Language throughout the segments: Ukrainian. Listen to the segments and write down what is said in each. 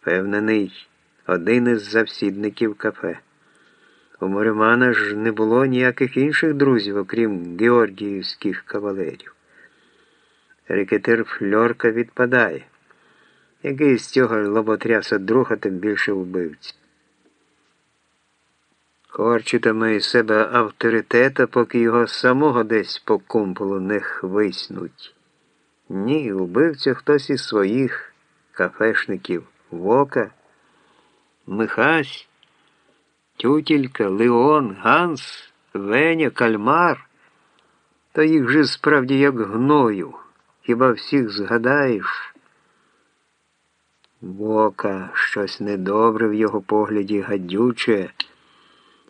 Впевнений, один із завсідників кафе. У Моримана ж не було ніяких інших друзів, окрім георгіївських кавалерів. Рекетир фльорка відпадає. Який з цього лоботряса друга, тим більше вбивці. Корчитиме із себе авторитета, поки його самого десь по кумполу не хвиснуть. Ні, убивця хтось із своїх кафешників Вока, Михась, Тютілька, Леон, Ганс, Веня, Кальмар. То їх же справді як гною. Хіба всіх згадаєш? Вока, щось недобре в його погляді гадюче.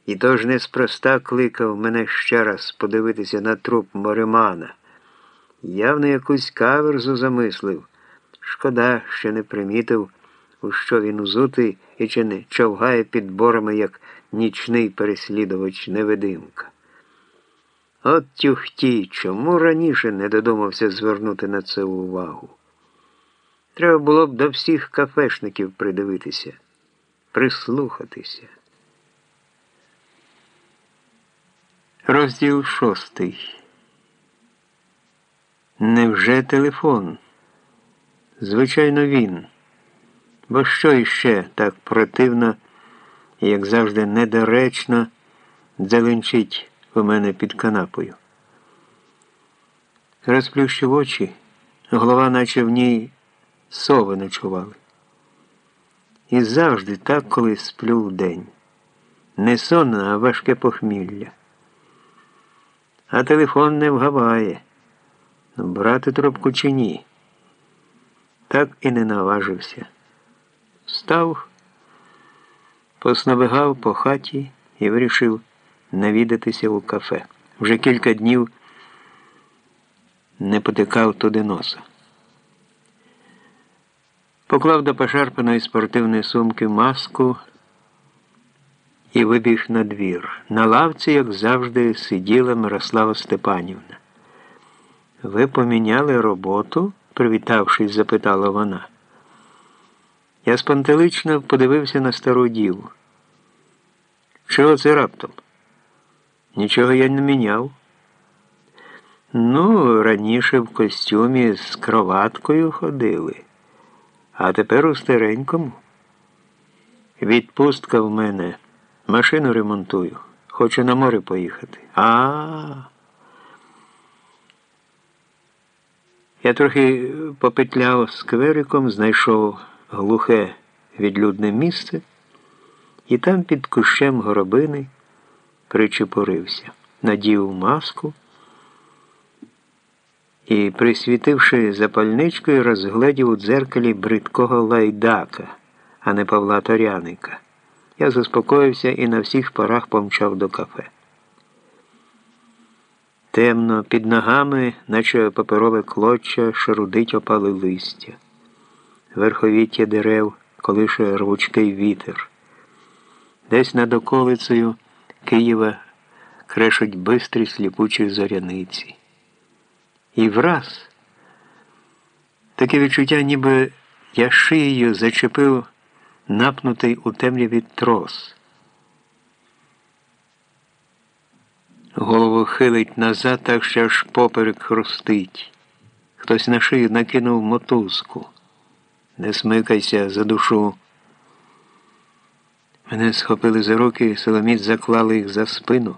І тож неспроста кликав мене ще раз подивитися на труп Моримана. Явно якусь каверзу замислив. Шкода, що не примітив, у що він узутий і чи не човгає під борами, як нічний переслідувач невидимка. От тюхті, чому раніше не додумався звернути на це увагу? Треба було б до всіх кафешників придивитися, прислухатися. Розділ шостий. Невже телефон? Звичайно, він. Бо що іще так противно як завжди, недоречно дзеленчить у мене під канапою? Розплющив очі, голова, наче в ній сови ночували. І завжди так, коли сплю вдень. Не сон, а важке похмілля. А телефон не вгаває. Брати трубку чи ні. Так і не наважився. Встав, посновигав по хаті і вирішив навідатися у кафе. Вже кілька днів не потикав туди носа. Поклав до пошарпаної спортивної сумки маску і вибіг на двір. На лавці, як завжди, сиділа Мирослава Степанівна. Ви поміняли роботу? привітавшись, запитала вона. Я спантелично подивився на стару діву. Чого це раптом? Нічого я не міняв. Ну, раніше в костюмі з кроваткою ходили, а тепер у старенькому. Відпустка в мене. Машину ремонтую. Хочу на море поїхати. А. -а, -а. Я трохи попетляв сквериком, знайшов глухе відлюдне місце і там під кущем горобини причепорився, надів маску і, присвітивши запальничкою, розгледів у дзеркалі бридкого лайдака, а не Павла Торяника. Я заспокоївся і на всіх парах помчав до кафе. Темно, під ногами, наче паперове клоччя, шарудить опали листя, верховіття дерев, колише рвучкий вітер. Десь над околицею Києва крешуть бистрі сліпучі зоряниці. І враз таке відчуття, ніби я шиєю зачепив напнутий у темряві трос. Голову хилить назад, так що аж поперек хрустить. Хтось на шию накинув мотузку. Не смикайся за душу. Мене схопили за руки, Соломіт заклали їх за спину.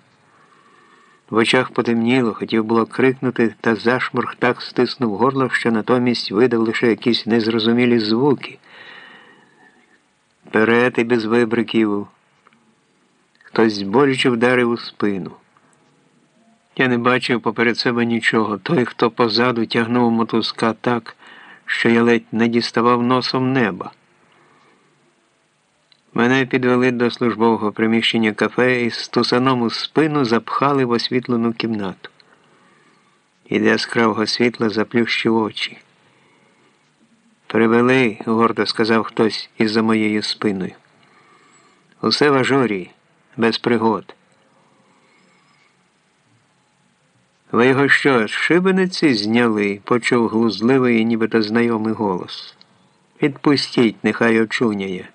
В очах потемніло, хотів було крикнути, та зашморг так стиснув горло, що натомість видав лише якісь незрозумілі звуки. Вперед і без вибриків. Хтось боляче вдарив у спину. Я не бачив поперед себе нічого. Той, хто позаду тягнув мотузка так, що я ледь не діставав носом неба. Мене підвели до службового приміщення кафе і з тусаном спину запхали в освітлену кімнату. І для яскравого світла заплющив очі. Привели, гордо сказав хтось із за моєю спиною. Усе в ажурі, без пригод. Ви його що, з шибениці зняли? почув глузливий і нібито знайомий голос. Відпустіть, нехай очуняє.